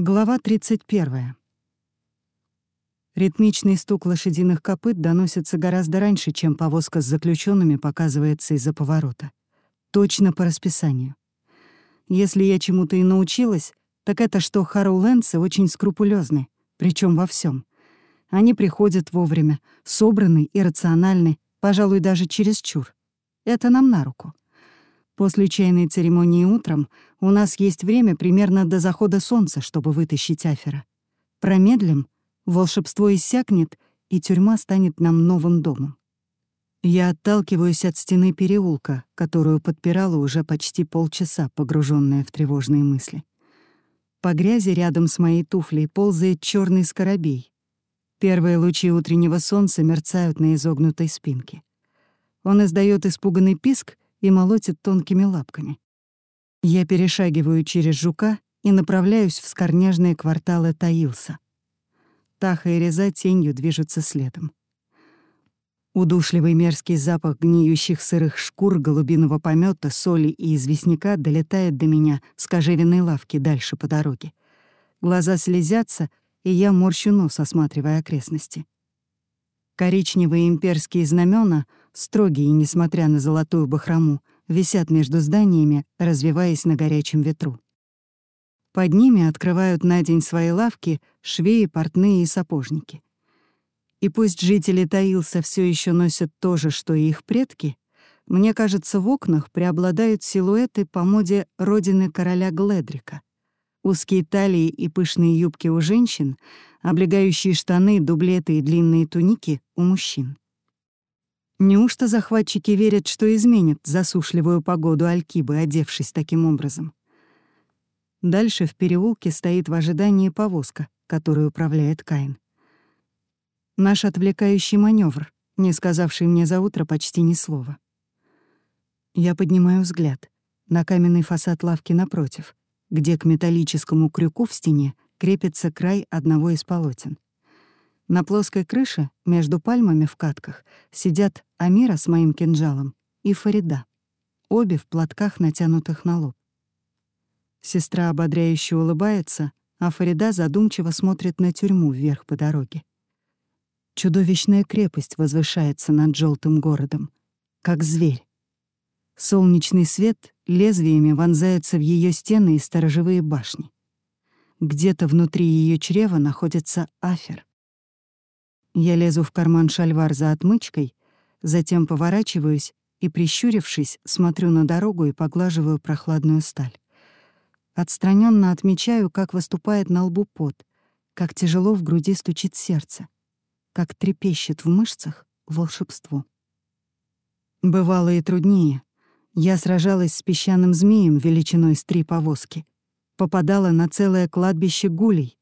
Глава 31. Ритмичный стук лошадиных копыт доносится гораздо раньше, чем повозка с заключенными показывается из-за поворота. Точно по расписанию. Если я чему-то и научилась, так это что Харроуленцы очень скрупулезны, причем во всем. Они приходят вовремя, собраны и рациональны, пожалуй, даже чересчур. Это нам на руку. После чайной церемонии утром у нас есть время примерно до захода солнца, чтобы вытащить афера. Промедлим, волшебство иссякнет, и тюрьма станет нам новым домом. Я отталкиваюсь от стены переулка, которую подпирала уже почти полчаса, погруженная в тревожные мысли. По грязи рядом с моей туфлей ползает черный скоробей. Первые лучи утреннего солнца мерцают на изогнутой спинке. Он издает испуганный писк и молотит тонкими лапками. Я перешагиваю через жука и направляюсь в скорняжные кварталы Таилса. Таха и Реза тенью движутся следом. Удушливый мерзкий запах гниющих сырых шкур, голубиного помета, соли и известняка долетает до меня с кожевенной лавки дальше по дороге. Глаза слезятся, и я морщу нос, осматривая окрестности. Коричневые имперские знамена, строгие, несмотря на золотую бахрому, висят между зданиями, развиваясь на горячем ветру. Под ними открывают на день свои лавки швеи, портные и сапожники. И пусть жители Таилса все еще носят то же, что и их предки, мне кажется, в окнах преобладают силуэты по моде родины короля Гледрика. Узкие талии и пышные юбки у женщин, облегающие штаны, дублеты и длинные туники у мужчин. Неужто захватчики верят, что изменят засушливую погоду Алькибы, одевшись таким образом? Дальше в переулке стоит в ожидании повозка, которую управляет Каин. Наш отвлекающий маневр, не сказавший мне за утро почти ни слова. Я поднимаю взгляд на каменный фасад лавки напротив, где к металлическому крюку в стене крепится край одного из полотен. На плоской крыше, между пальмами в катках, сидят Амира с моим кинжалом и Фарида, обе в платках, натянутых на лоб. Сестра ободряюще улыбается, а Фарида задумчиво смотрит на тюрьму вверх по дороге. Чудовищная крепость возвышается над желтым городом, как зверь. Солнечный свет лезвиями вонзается в ее стены и сторожевые башни. Где-то внутри ее чрева находится афер. Я лезу в карман шальвар за отмычкой, затем поворачиваюсь и, прищурившись, смотрю на дорогу и поглаживаю прохладную сталь. Отстраненно отмечаю, как выступает на лбу пот, как тяжело в груди стучит сердце, как трепещет в мышцах волшебство. Бывало и труднее. Я сражалась с песчаным змеем величиной с три повозки — попадала на целое кладбище гулей,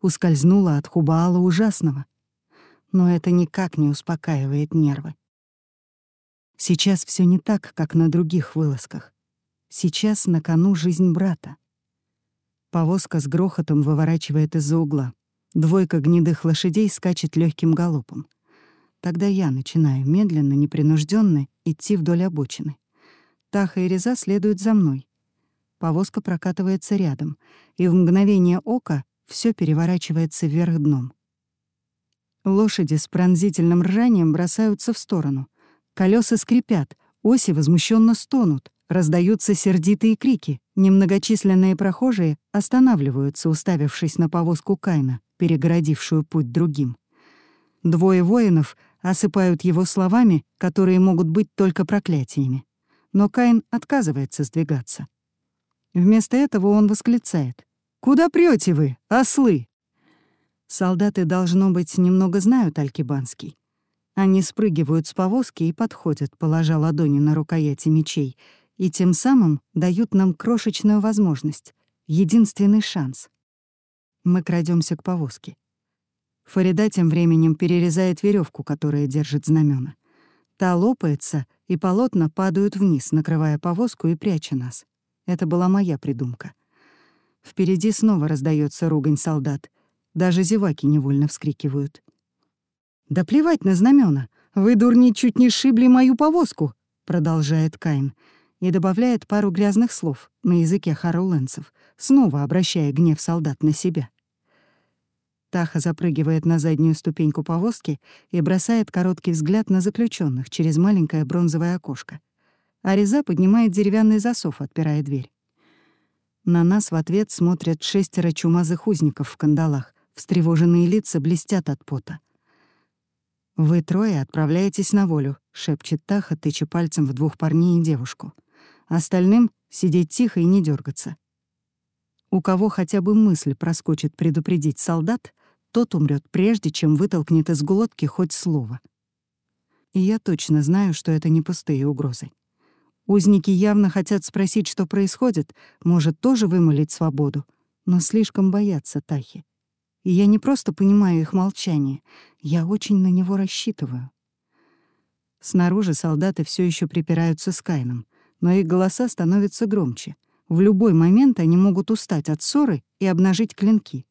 ускользнула от Хубаала ужасного. Но это никак не успокаивает нервы. Сейчас все не так, как на других вылазках. Сейчас на кону жизнь брата. Повозка с грохотом выворачивает из-за угла. Двойка гнедых лошадей скачет легким галопом. Тогда я начинаю медленно, непринужденно идти вдоль обочины. Таха и Реза следуют за мной. Повозка прокатывается рядом, и в мгновение ока все переворачивается вверх дном. Лошади с пронзительным ржанием бросаются в сторону. Колеса скрипят, оси возмущенно стонут, раздаются сердитые крики. Немногочисленные прохожие останавливаются, уставившись на повозку Кайна, перегородившую путь другим. Двое воинов осыпают его словами, которые могут быть только проклятиями. Но Каин отказывается сдвигаться. Вместо этого он восклицает. «Куда прете вы, ослы?» Солдаты, должно быть, немного знают алькибанский. Они спрыгивают с повозки и подходят, положа ладони на рукояти мечей, и тем самым дают нам крошечную возможность, единственный шанс. Мы крадемся к повозке. Фарида тем временем перерезает веревку, которая держит знамена. Та лопается, и полотна падают вниз, накрывая повозку и пряча нас. Это была моя придумка. Впереди снова раздается ругань солдат. Даже зеваки невольно вскрикивают. «Да плевать на знамена! Вы, дурни, чуть не шибли мою повозку!» — продолжает Кайн и добавляет пару грязных слов на языке харауленцев, снова обращая гнев солдат на себя. Таха запрыгивает на заднюю ступеньку повозки и бросает короткий взгляд на заключенных через маленькое бронзовое окошко. А Реза поднимает деревянный засов, отпирая дверь. На нас в ответ смотрят шестеро чумазых узников в кандалах. Встревоженные лица блестят от пота. «Вы трое отправляетесь на волю», — шепчет Таха, тыча пальцем в двух парней и девушку. «Остальным — сидеть тихо и не дергаться. У кого хотя бы мысль проскочит предупредить солдат, тот умрет прежде, чем вытолкнет из глотки хоть слово. И я точно знаю, что это не пустые угрозы. Узники явно хотят спросить, что происходит, может, тоже вымолить свободу, но слишком боятся Тахи. И я не просто понимаю их молчание, я очень на него рассчитываю. Снаружи солдаты все еще припираются с Кайном, но их голоса становятся громче. В любой момент они могут устать от ссоры и обнажить клинки.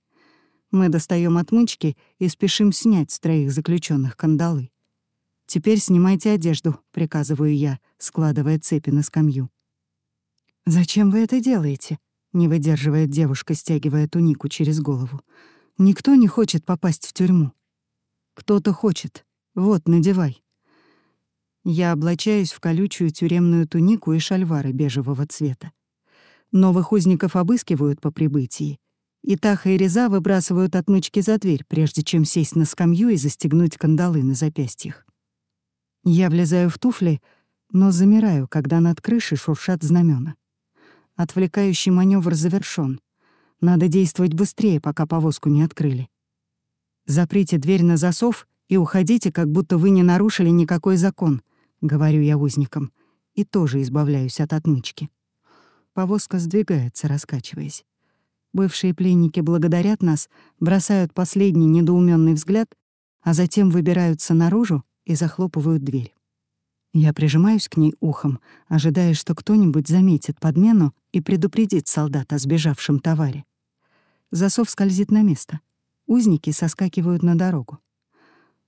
Мы достаем отмычки и спешим снять с троих заключенных кандалы. «Теперь снимайте одежду», — приказываю я, складывая цепи на скамью. «Зачем вы это делаете?» — не выдерживает девушка, стягивая тунику через голову. «Никто не хочет попасть в тюрьму». «Кто-то хочет. Вот, надевай». Я облачаюсь в колючую тюремную тунику и шальвары бежевого цвета. Новых узников обыскивают по прибытии, и Таха и Реза выбрасывают отмычки за дверь, прежде чем сесть на скамью и застегнуть кандалы на запястьях. Я влезаю в туфли, но замираю, когда над крышей шуршат знамена. Отвлекающий маневр завершён. Надо действовать быстрее, пока повозку не открыли. Заприте дверь на засов и уходите, как будто вы не нарушили никакой закон, говорю я узникам, и тоже избавляюсь от отмычки. Повозка сдвигается, раскачиваясь. Бывшие пленники благодарят нас, бросают последний недоуменный взгляд, а затем выбираются наружу и захлопывают дверь. Я прижимаюсь к ней ухом, ожидая, что кто-нибудь заметит подмену и предупредит солдат о сбежавшем товаре. Засов скользит на место. Узники соскакивают на дорогу.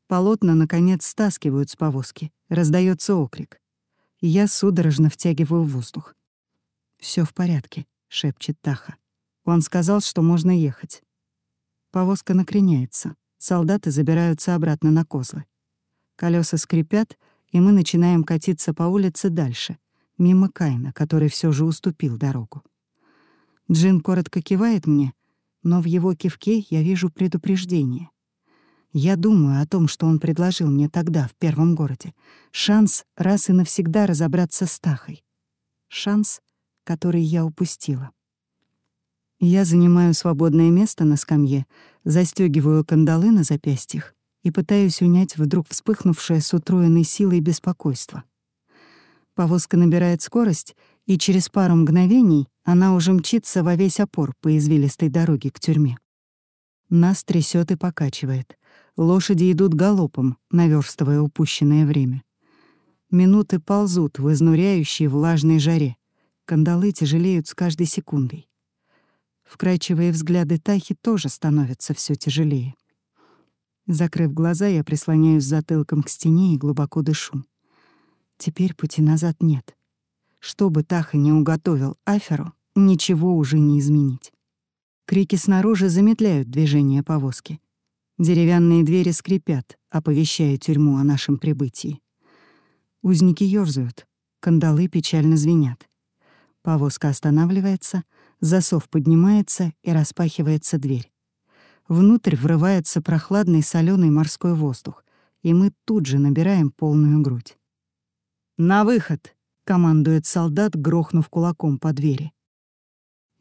Полотна, наконец, стаскивают с повозки. Раздается окрик. Я судорожно втягиваю воздух. Все в порядке», — шепчет Таха. Он сказал, что можно ехать. Повозка накреняется. Солдаты забираются обратно на козлы. Колеса скрипят, и мы начинаем катиться по улице дальше, мимо Кайна, который все же уступил дорогу. Джин коротко кивает мне, но в его кивке я вижу предупреждение. Я думаю о том, что он предложил мне тогда, в первом городе. Шанс раз и навсегда разобраться с Тахой. Шанс, который я упустила. Я занимаю свободное место на скамье, застегиваю кандалы на запястьях и пытаюсь унять вдруг вспыхнувшее с утроенной силой беспокойство. Повозка набирает скорость, и через пару мгновений она уже мчится во весь опор по извилистой дороге к тюрьме. Нас трясет и покачивает. Лошади идут галопом, наверстывая упущенное время. Минуты ползут в изнуряющей влажной жаре. Кандалы тяжелеют с каждой секундой. Вкрачивые взгляды Тахи тоже становятся все тяжелее. Закрыв глаза, я прислоняюсь затылком к стене и глубоко дышу. Теперь пути назад нет. Что бы Таха не уготовил Аферу, ничего уже не изменить. Крики снаружи замедляют движение повозки. Деревянные двери скрипят, оповещая тюрьму о нашем прибытии. Узники ёрзают, кандалы печально звенят. Повозка останавливается — Засов поднимается и распахивается дверь. Внутрь врывается прохладный соленый морской воздух, и мы тут же набираем полную грудь. «На выход!» — командует солдат, грохнув кулаком по двери.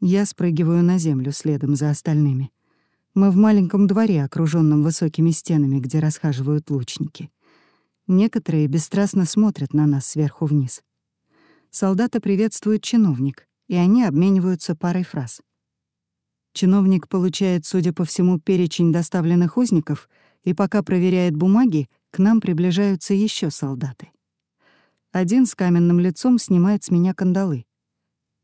Я спрыгиваю на землю следом за остальными. Мы в маленьком дворе, окруженном высокими стенами, где расхаживают лучники. Некоторые бесстрастно смотрят на нас сверху вниз. Солдата приветствует чиновник и они обмениваются парой фраз. Чиновник получает, судя по всему, перечень доставленных узников, и пока проверяет бумаги, к нам приближаются еще солдаты. Один с каменным лицом снимает с меня кандалы.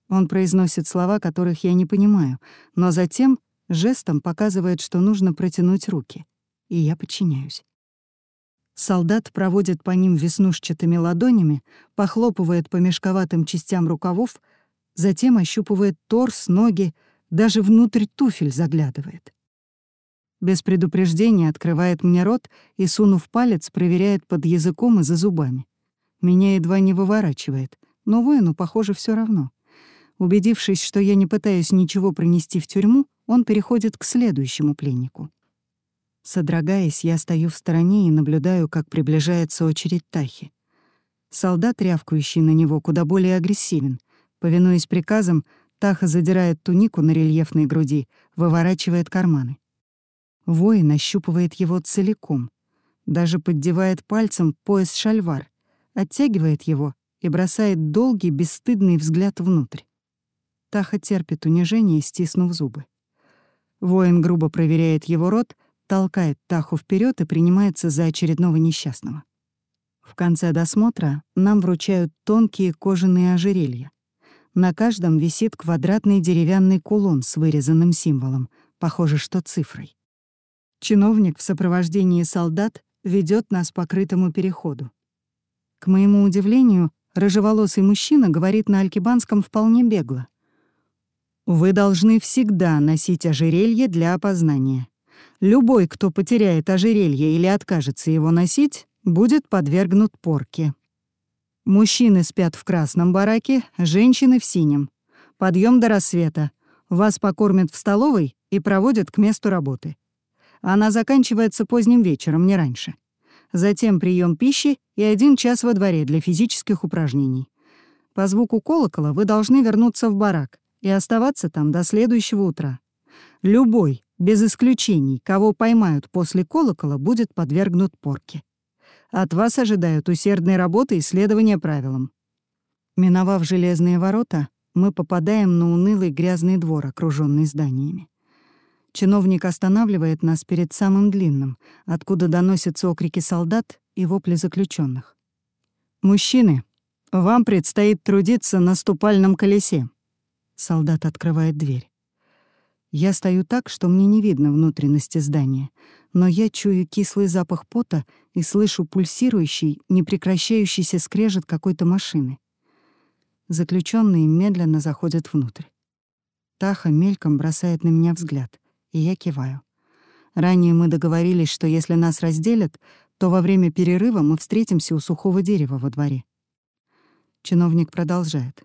Он произносит слова, которых я не понимаю, но затем жестом показывает, что нужно протянуть руки, и я подчиняюсь. Солдат проводит по ним веснушчатыми ладонями, похлопывает по мешковатым частям рукавов — затем ощупывает торс, ноги, даже внутрь туфель заглядывает. Без предупреждения открывает мне рот и, сунув палец, проверяет под языком и за зубами. Меня едва не выворачивает, но воину, похоже, все равно. Убедившись, что я не пытаюсь ничего принести в тюрьму, он переходит к следующему пленнику. Содрогаясь, я стою в стороне и наблюдаю, как приближается очередь Тахи. Солдат, рявкающий на него, куда более агрессивен. Повинуясь приказам, Таха задирает тунику на рельефной груди, выворачивает карманы. Воин ощупывает его целиком, даже поддевает пальцем пояс-шальвар, оттягивает его и бросает долгий, бесстыдный взгляд внутрь. Таха терпит унижение, стиснув зубы. Воин грубо проверяет его рот, толкает Таху вперед и принимается за очередного несчастного. В конце досмотра нам вручают тонкие кожаные ожерелья. На каждом висит квадратный деревянный кулон с вырезанным символом, похоже, что цифрой. Чиновник в сопровождении солдат ведет нас по крытому переходу. К моему удивлению, рыжеволосый мужчина говорит на алькибанском вполне бегло. «Вы должны всегда носить ожерелье для опознания. Любой, кто потеряет ожерелье или откажется его носить, будет подвергнут порке». Мужчины спят в красном бараке, женщины в синем. Подъем до рассвета. Вас покормят в столовой и проводят к месту работы. Она заканчивается поздним вечером, не раньше. Затем прием пищи и один час во дворе для физических упражнений. По звуку колокола вы должны вернуться в барак и оставаться там до следующего утра. Любой, без исключений, кого поймают после колокола, будет подвергнут порке. От вас ожидают усердной работы и следования правилам. Миновав железные ворота, мы попадаем на унылый грязный двор, окруженный зданиями. Чиновник останавливает нас перед самым длинным, откуда доносятся окрики солдат и вопли заключенных. «Мужчины, вам предстоит трудиться на ступальном колесе». Солдат открывает дверь. Я стою так, что мне не видно внутренности здания, но я чую кислый запах пота и слышу пульсирующий, непрекращающийся скрежет какой-то машины. Заключенные медленно заходят внутрь. Таха мельком бросает на меня взгляд и я киваю. Ранее мы договорились, что если нас разделят, то во время перерыва мы встретимся у сухого дерева во дворе. Чиновник продолжает.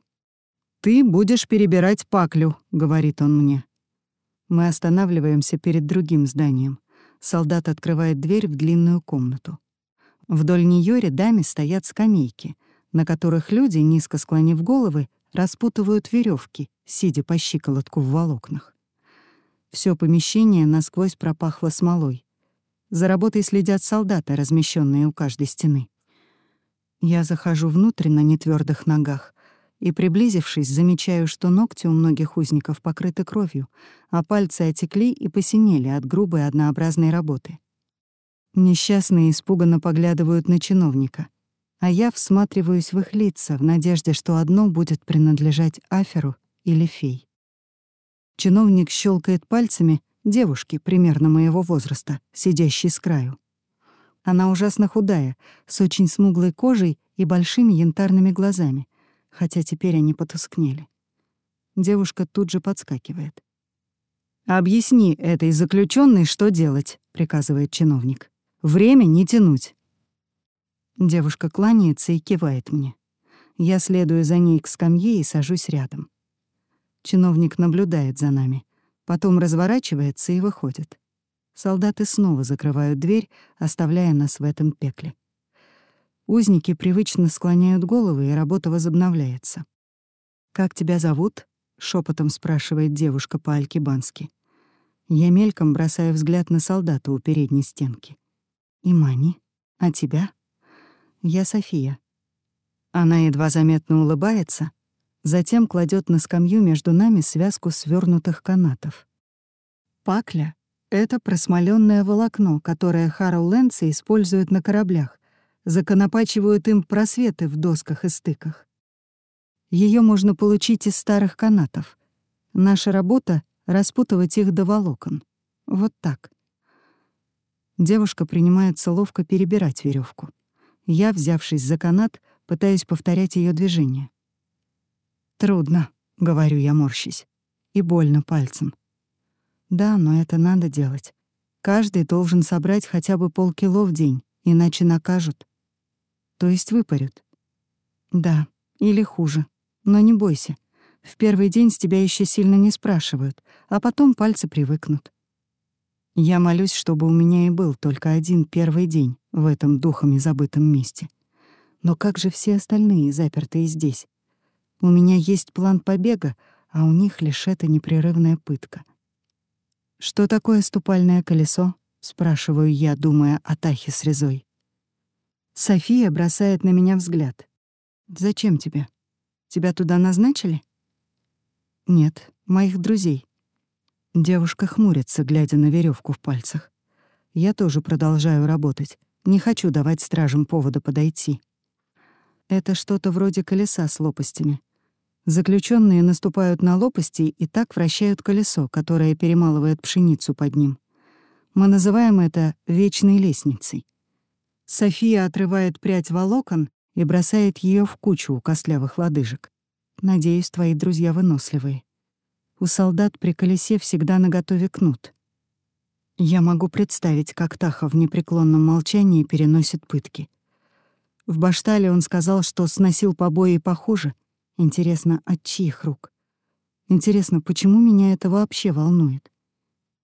«Ты будешь перебирать паклю», — говорит он мне. Мы останавливаемся перед другим зданием. Солдат открывает дверь в длинную комнату. Вдоль нее рядами стоят скамейки, на которых люди, низко склонив головы, распутывают веревки, сидя по щиколотку в волокнах. Все помещение насквозь пропахло смолой. За работой следят солдаты, размещенные у каждой стены. Я захожу внутрь на нетвердых ногах и, приблизившись, замечаю, что ногти у многих узников покрыты кровью, а пальцы отекли и посинели от грубой однообразной работы. Несчастные испуганно поглядывают на чиновника, а я всматриваюсь в их лица в надежде, что одно будет принадлежать Аферу или фей. Чиновник щелкает пальцами девушки примерно моего возраста, сидящей с краю. Она ужасно худая, с очень смуглой кожей и большими янтарными глазами, хотя теперь они потускнели. Девушка тут же подскакивает. «Объясни этой заключенной, что делать», — приказывает чиновник. «Время не тянуть». Девушка кланяется и кивает мне. Я следую за ней к скамье и сажусь рядом. Чиновник наблюдает за нами, потом разворачивается и выходит. Солдаты снова закрывают дверь, оставляя нас в этом пекле. Узники привычно склоняют головы, и работа возобновляется. «Как тебя зовут?» — шепотом спрашивает девушка по-алькибански. Я мельком бросаю взгляд на солдата у передней стенки. «Имани, а тебя?» «Я София». Она едва заметно улыбается, затем кладет на скамью между нами связку свернутых канатов. Пакля — это просмоленное волокно, которое Харроу-Лэнцы используют на кораблях, законопачивают им просветы в досках и стыках. Ее можно получить из старых канатов. Наша работа — распутывать их до волокон. Вот так. Девушка принимается ловко перебирать веревку. Я, взявшись за канат, пытаюсь повторять ее движение. «Трудно», — говорю я, морщись. и больно пальцем. Да, но это надо делать. Каждый должен собрать хотя бы полкило в день, иначе накажут. То есть выпарют. Да, или хуже. Но не бойся. В первый день с тебя еще сильно не спрашивают, а потом пальцы привыкнут. Я молюсь, чтобы у меня и был только один первый день в этом духами забытом месте. Но как же все остальные, запертые здесь? У меня есть план побега, а у них лишь эта непрерывная пытка. «Что такое ступальное колесо?» — спрашиваю я, думая о Тахе с резой. София бросает на меня взгляд. «Зачем тебе? Тебя туда назначили?» «Нет, моих друзей». Девушка хмурится, глядя на веревку в пальцах. Я тоже продолжаю работать. Не хочу давать стражам повода подойти. Это что-то вроде колеса с лопастями. Заключенные наступают на лопасти и так вращают колесо, которое перемалывает пшеницу под ним. Мы называем это «вечной лестницей». София отрывает прядь волокон и бросает ее в кучу у костлявых лодыжек. Надеюсь, твои друзья выносливые. У солдат при колесе всегда наготове кнут. Я могу представить, как Таха в непреклонном молчании переносит пытки. В Баштале он сказал, что сносил побои похуже. Интересно, от чьих рук? Интересно, почему меня это вообще волнует?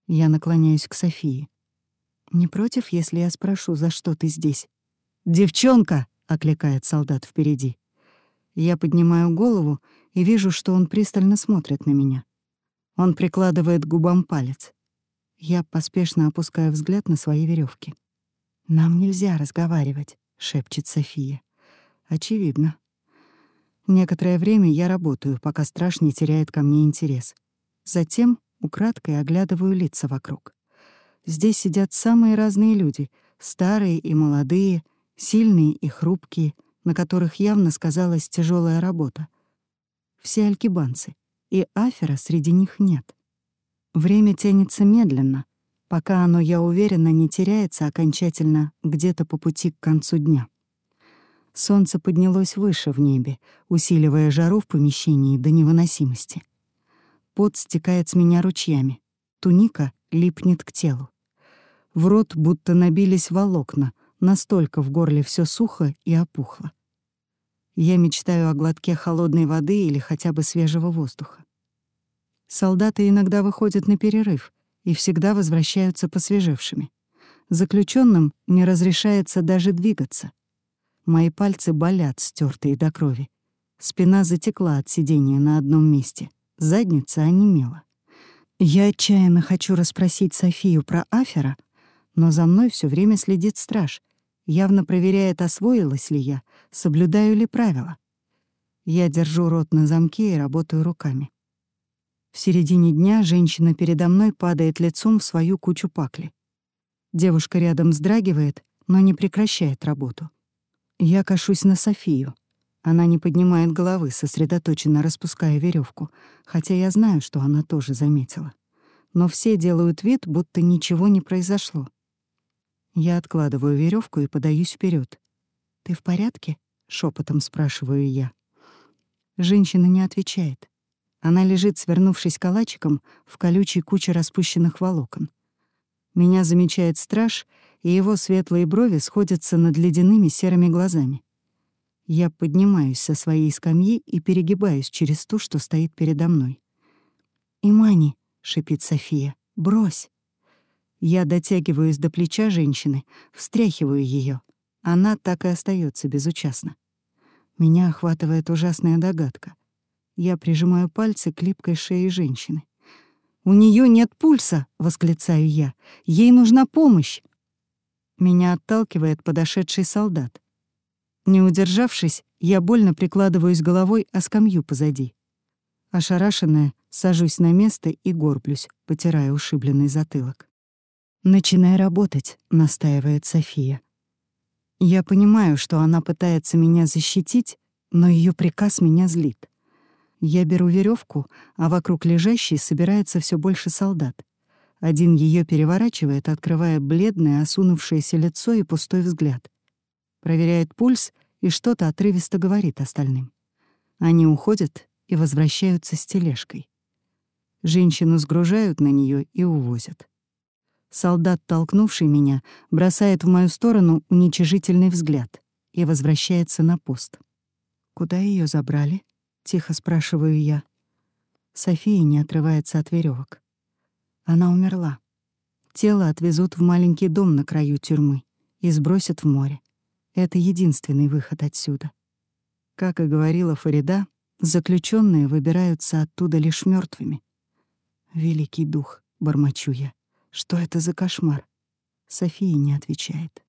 Я наклоняюсь к Софии. «Не против, если я спрошу, за что ты здесь?» «Девчонка!» — окликает солдат впереди. Я поднимаю голову и вижу, что он пристально смотрит на меня. Он прикладывает губам палец. Я поспешно опускаю взгляд на свои веревки. «Нам нельзя разговаривать», — шепчет София. «Очевидно». Некоторое время я работаю, пока страж не теряет ко мне интерес. Затем украдкой оглядываю лица вокруг. Здесь сидят самые разные люди, старые и молодые, сильные и хрупкие, на которых явно сказалась тяжелая работа. Все алькибанцы — и афера среди них нет. Время тянется медленно, пока оно, я уверена, не теряется окончательно где-то по пути к концу дня. Солнце поднялось выше в небе, усиливая жару в помещении до невыносимости. Пот стекает с меня ручьями, туника липнет к телу. В рот будто набились волокна, настолько в горле все сухо и опухло. Я мечтаю о глотке холодной воды или хотя бы свежего воздуха. Солдаты иногда выходят на перерыв и всегда возвращаются посвежевшими. Заключенным не разрешается даже двигаться. Мои пальцы болят, стертые до крови. Спина затекла от сидения на одном месте. Задница онемела. Я отчаянно хочу расспросить Софию про Афера, но за мной все время следит страж, явно проверяет, освоилась ли я, соблюдаю ли правила. Я держу рот на замке и работаю руками. В середине дня женщина передо мной падает лицом в свою кучу пакли. Девушка рядом вздрагивает, но не прекращает работу. Я кашусь на Софию. Она не поднимает головы, сосредоточенно распуская веревку, хотя я знаю, что она тоже заметила. Но все делают вид, будто ничего не произошло. Я откладываю веревку и подаюсь вперед. «Ты в порядке?» — шепотом спрашиваю я. Женщина не отвечает. Она лежит, свернувшись калачиком, в колючей куче распущенных волокон. Меня замечает страж, и его светлые брови сходятся над ледяными серыми глазами. Я поднимаюсь со своей скамьи и перегибаюсь через ту, что стоит передо мной. «Имани», — шипит София, — «брось». Я дотягиваюсь до плеча женщины, встряхиваю ее. Она так и остается безучастна. Меня охватывает ужасная догадка. Я прижимаю пальцы к липкой шее женщины. «У нее нет пульса!» — восклицаю я. «Ей нужна помощь!» Меня отталкивает подошедший солдат. Не удержавшись, я больно прикладываюсь головой о скамью позади. Ошарашенная, сажусь на место и горблюсь, потирая ушибленный затылок. «Начинай работать», — настаивает София. Я понимаю, что она пытается меня защитить, но ее приказ меня злит. Я беру веревку, а вокруг лежащей собирается все больше солдат. Один ее переворачивает, открывая бледное, осунувшееся лицо и пустой взгляд. Проверяет пульс и что-то отрывисто говорит остальным. Они уходят и возвращаются с тележкой. Женщину сгружают на нее и увозят. Солдат, толкнувший меня, бросает в мою сторону уничижительный взгляд и возвращается на пост. «Куда ее забрали?» — тихо спрашиваю я. София не отрывается от веревок. Она умерла. Тело отвезут в маленький дом на краю тюрьмы и сбросят в море. Это единственный выход отсюда. Как и говорила Фарида, заключенные выбираются оттуда лишь мертвыми. Великий дух, бормочу я. Что это за кошмар? София не отвечает.